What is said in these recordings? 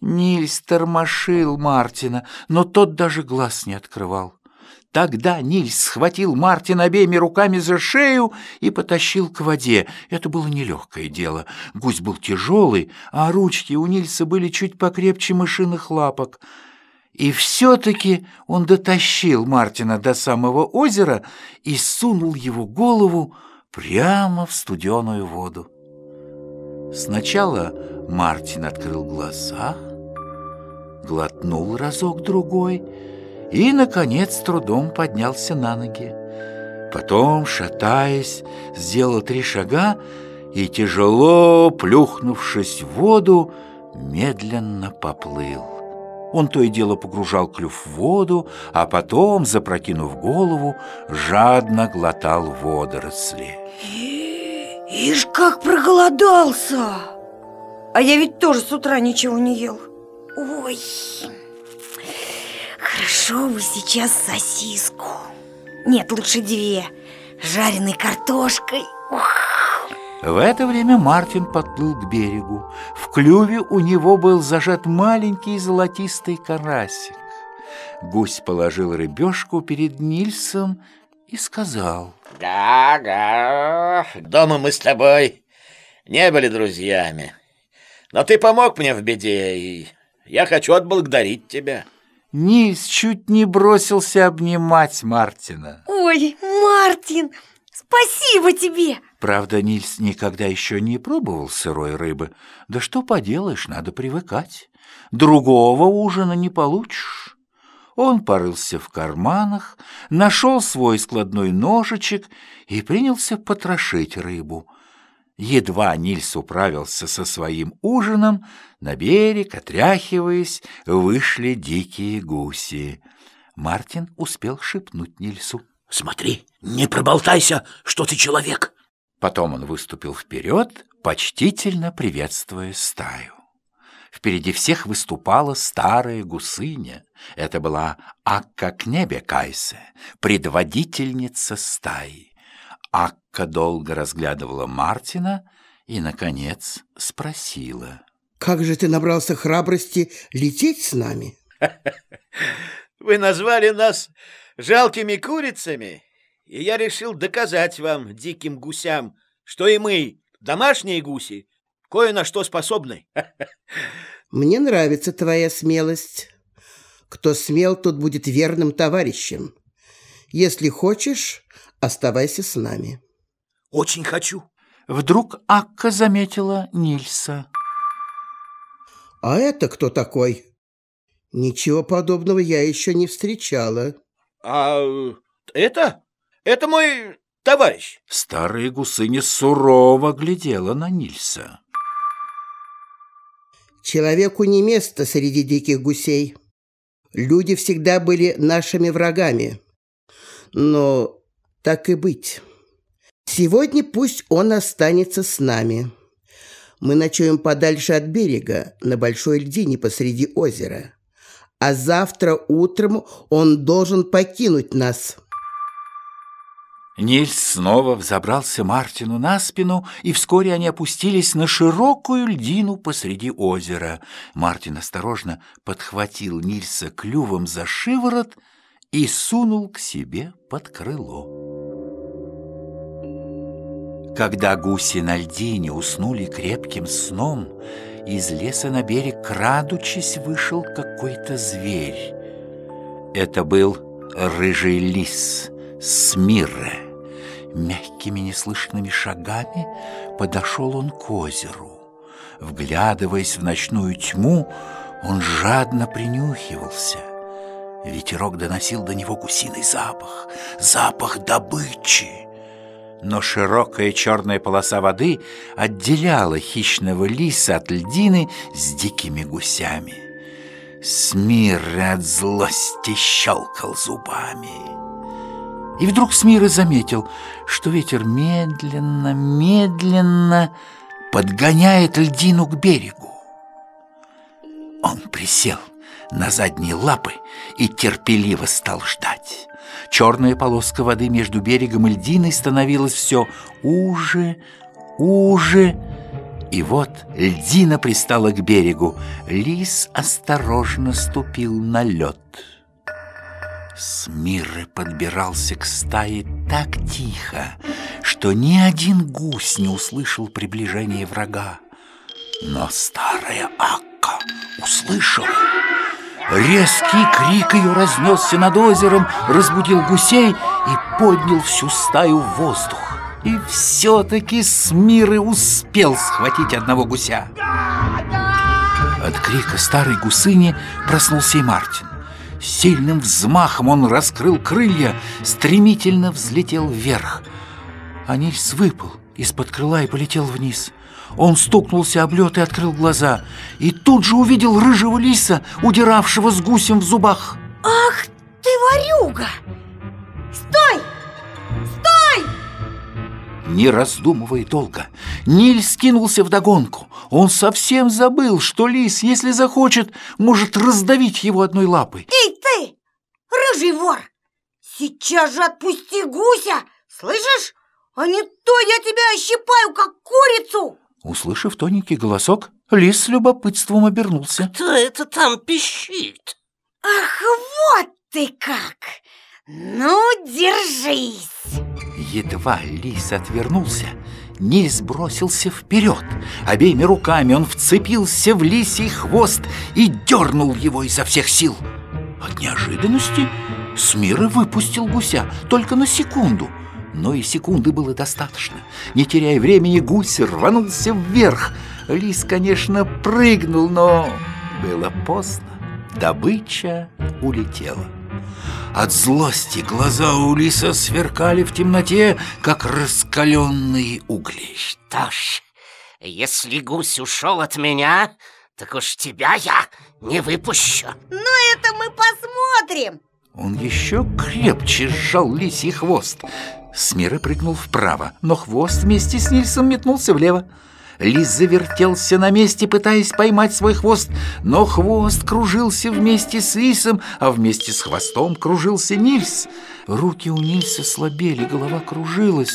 Нильс тормошил Мартина, но тот даже глаз не открывал. Тогда Нильс схватил Мартина обеими руками за шею и потащил к воде. Это было нелегкое дело. Гусь был тяжелый, а ручки у Нильса были чуть покрепче мышиных лапок. И все-таки он дотащил Мартина до самого озера и сунул его голову прямо в студеную воду. Сначала Мартин открыл глаза, глотнул разок-другой и, наконец, с трудом поднялся на ноги. Потом, шатаясь, сделал три шага и, тяжело плюхнувшись в воду, медленно поплыл. Он то и дело погружал клюв в воду, а потом, запрокинув голову, жадно глотал водоросли. Ишь, как проголодался! А я ведь тоже с утра ничего не ел. Ой, хорошо бы сейчас сосиску. Нет, лучше две. Жареной картошкой. Ух. В это время Мартин подплыл к берегу. В клюве у него был зажат маленький золотистый карасик. Гусь положил рыбешку перед Нильсом и сказал. «Да, да, дома мы с тобой не были друзьями. Но ты помог мне в беде, и я хочу отблагодарить тебя». Нильс чуть не бросился обнимать Мартина. Ой, Мартин, спасибо тебе! Правда, Нильс никогда еще не пробовал сырой рыбы. Да что поделаешь, надо привыкать. Другого ужина не получишь. Он порылся в карманах, нашел свой складной ножичек и принялся потрошить рыбу. Едва Нильс управился со своим ужином, на берег, отряхиваясь, вышли дикие гуси. Мартин успел шепнуть Нильсу. «Смотри, не проболтайся, что ты человек!» Потом он выступил вперед, почтительно приветствуя стаю. Впереди всех выступала старая гусыня. Это была Акка Кнебекайсе, предводительница стаи. Акка долго разглядывала Мартина и, наконец, спросила. «Как же ты набрался храбрости лететь с нами?» Вы назвали нас жалкими курицами, и я решил доказать вам, диким гусям, что и мы, домашние гуси, кое на что способны. Мне нравится твоя смелость. Кто смел, тот будет верным товарищем. Если хочешь, оставайся с нами. Очень хочу. Вдруг Акка заметила Нильса. А это кто такой? Ничего подобного я еще не встречала. А это? Это мой товарищ. Старая гусыня сурово глядела на Нильса. Человеку не место среди диких гусей. Люди всегда были нашими врагами. Но так и быть. Сегодня пусть он останется с нами. Мы ночуем подальше от берега, на большой льдине посреди озера. А завтра утром он должен покинуть нас. Нильс снова взобрался Мартину на спину, и вскоре они опустились на широкую льдину посреди озера. Мартин осторожно подхватил Нильса клювом за шиворот и сунул к себе под крыло. Когда гуси на льдине уснули крепким сном, из леса на берег, крадучись, вышел какой-то зверь. Это был рыжий лис Смирре. Мягкими неслышными шагами подошел он к озеру. Вглядываясь в ночную тьму, он жадно принюхивался. Ветерок доносил до него гусиный запах, запах добычи. Но широкая черная полоса воды отделяла хищного лиса от льдины с дикими гусями. Смир от злости щелкал зубами. И вдруг Смира заметил, что ветер медленно, медленно подгоняет льдину к берегу. Он присел на задние лапы и терпеливо стал ждать. Черная полоска воды между берегом и льдиной становилась все уже, уже, И вот льдина пристала к берегу. Лис осторожно ступил на лед. Смиры подбирался к стае так тихо, что ни один гусь не услышал приближения врага. Но старая Акка услышала. Резкий крик ее разнесся над озером, разбудил гусей и поднял всю стаю в воздух. И все-таки Смиры успел схватить одного гуся. От крика старой гусыни проснулся и Мартин. Сильным взмахом он раскрыл крылья, стремительно взлетел вверх. А Нильс выпал из-под крыла и полетел вниз. Он стукнулся об лед и открыл глаза. И тут же увидел рыжего лиса, удиравшего с гусем в зубах. Ах ты, ворюга! Стой! Стой! Не раздумывая долго, Ниль скинулся в догонку. Он совсем забыл, что лис, если захочет, может раздавить его одной лапой. Эй, ты, рыжий вор! Сейчас же отпусти гуся! Слышишь? А не то я тебя ощипаю, как курицу! Услышав тоненький голосок, лис с любопытством обернулся. Кто это там пищит? Ах, вот ты как! Ну, держись! Едва лис отвернулся, Нильс бросился вперед. Обеими руками он вцепился в лисий хвост и дернул его изо всех сил. От неожиданности Смира выпустил гуся только на секунду. Но и секунды было достаточно. Не теряя времени, гусь рванулся вверх. Лис, конечно, прыгнул, но было поздно. Добыча улетела. От злости глаза у лиса сверкали в темноте, как раскаленные угли. Что ж, если гусь ушел от меня, так уж тебя я не выпущу. Но это мы посмотрим! Он еще крепче сжал лисий хвост. Смира прыгнул вправо, но хвост вместе с Нильсом метнулся влево. Лис завертелся на месте, пытаясь поймать свой хвост, но хвост кружился вместе с лисом, а вместе с хвостом кружился Нильс. Руки у Нильса слабели, голова кружилась,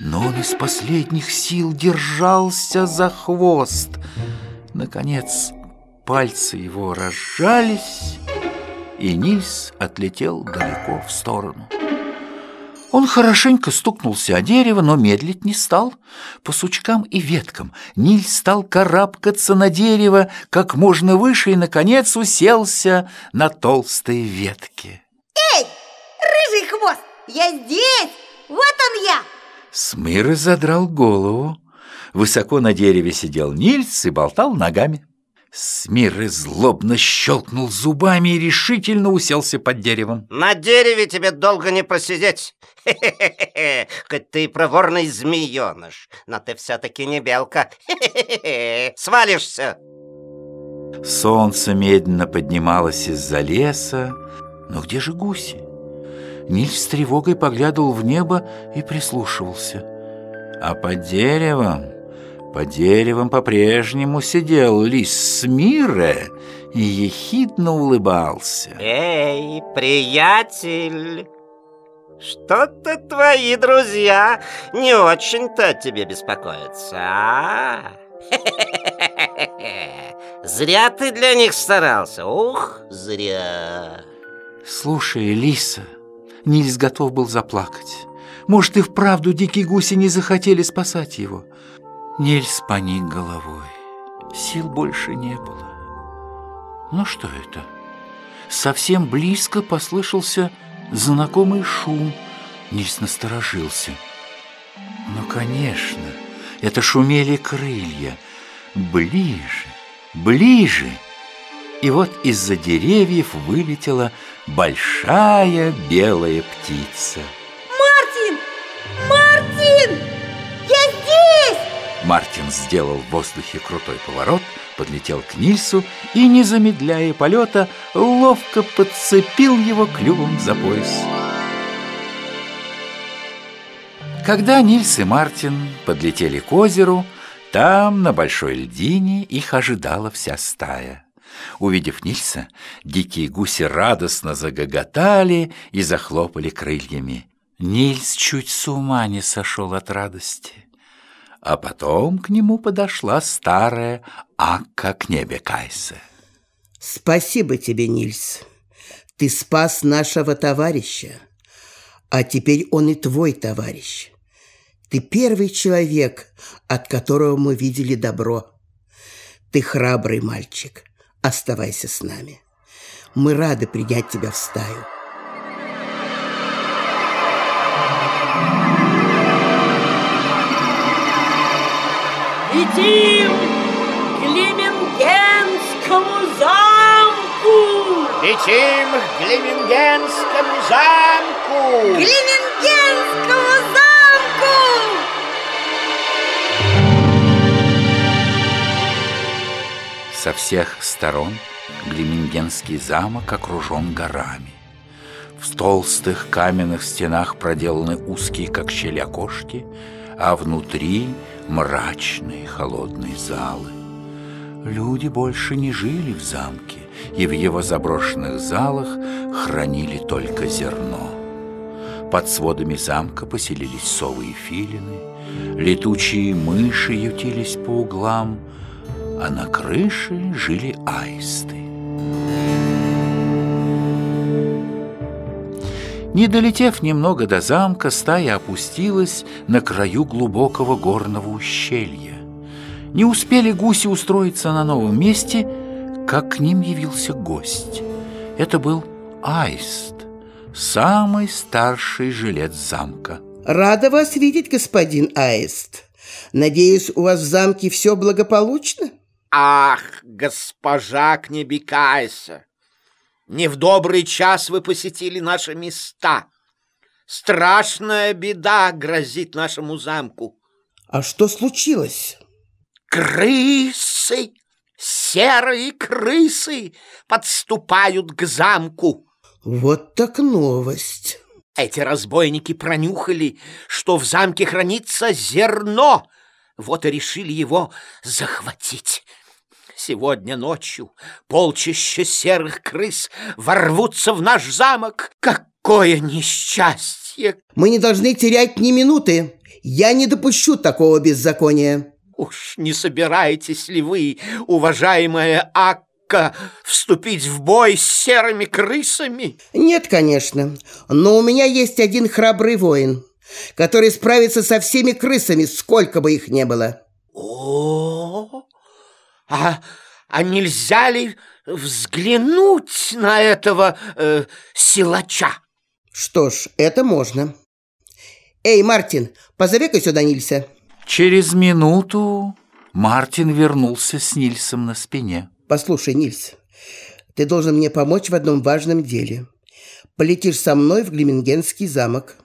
но он из последних сил держался за хвост. Наконец, пальцы его разжались, и Нильс отлетел далеко в сторону. Он хорошенько стукнулся о дерево, но медлить не стал. По сучкам и веткам Ниль стал карабкаться на дерево как можно выше и, наконец, уселся на толстой ветке. Эй, рыжий хвост, я здесь! Вот он я! Смыры задрал голову. Высоко на дереве сидел Нильс и болтал ногами. Смиры злобно щелкнул зубами и решительно уселся под деревом. На дереве тебе долго не просидеть. Хе-хе-хе. Хоть ты и проворный змееныш, но ты все-таки не белка. Хе-хе-хе. Свалишься. Солнце медленно поднималось из-за леса. Но где же гуси? Нильс с тревогой поглядывал в небо и прислушивался. А под деревом под деревом по-прежнему сидел лис Смира и ехидно улыбался. Эй, приятель, что-то твои друзья не очень-то о тебе беспокоятся, а? Зря ты для них старался, ух, зря. Слушай, Лиса, Нильс готов был заплакать. Может, и вправду дикие гуси не захотели спасать его. Нильс поник головой. Сил больше не было. Ну что это? Совсем близко послышался знакомый шум. Нильс насторожился. Ну, конечно, это шумели крылья. Ближе, ближе. И вот из-за деревьев вылетела большая белая птица. Мартин сделал в воздухе крутой поворот, подлетел к Нильсу и, не замедляя полета, ловко подцепил его клювом за пояс. Когда Нильс и Мартин подлетели к озеру, там, на большой льдине, их ожидала вся стая. Увидев Нильса, дикие гуси радостно загоготали и захлопали крыльями. Нильс чуть с ума не сошел от радости. А потом к нему подошла старая Акка Кнебекайсе. Спасибо тебе, Нильс. Ты спас нашего товарища. А теперь он и твой товарищ. Ты первый человек, от которого мы видели добро. Ты храбрый мальчик. Оставайся с нами. Мы рады принять тебя в стаю. Летим к Лемингенскому замку! Летим к Глемингенскому замку! К Ленингенскому замку! Со всех сторон Глемингенский замок окружен горами. В толстых каменных стенах проделаны узкие, как щель окошки, а внутри мрачные холодные залы. Люди больше не жили в замке, и в его заброшенных залах хранили только зерно. Под сводами замка поселились совы и филины, летучие мыши ютились по углам, а на крыше жили аисты. Не долетев немного до замка, стая опустилась на краю глубокого горного ущелья. Не успели гуси устроиться на новом месте, как к ним явился гость. Это был Аист, самый старший жилец замка. Рада вас видеть, господин Аист. Надеюсь, у вас в замке все благополучно? Ах, госпожа Кнебекайса, не в добрый час вы посетили наши места. Страшная беда грозит нашему замку. А что случилось? Крысы, серые крысы подступают к замку. Вот так новость. Эти разбойники пронюхали, что в замке хранится зерно. Вот и решили его захватить. Сегодня ночью полчища серых крыс ворвутся в наш замок. Какое несчастье! Мы не должны терять ни минуты. Я не допущу такого беззакония. Уж не собираетесь ли вы, уважаемая Акка, вступить в бой с серыми крысами? Нет, конечно, но у меня есть один храбрый воин, который справится со всеми крысами, сколько бы их ни было. О, а, а нельзя ли взглянуть на этого э, силача? Что ж, это можно. Эй, Мартин, позови-ка сюда Нильса. Через минуту Мартин вернулся с Нильсом на спине. Послушай, Нильс, ты должен мне помочь в одном важном деле. Полетишь со мной в Глемингенский замок.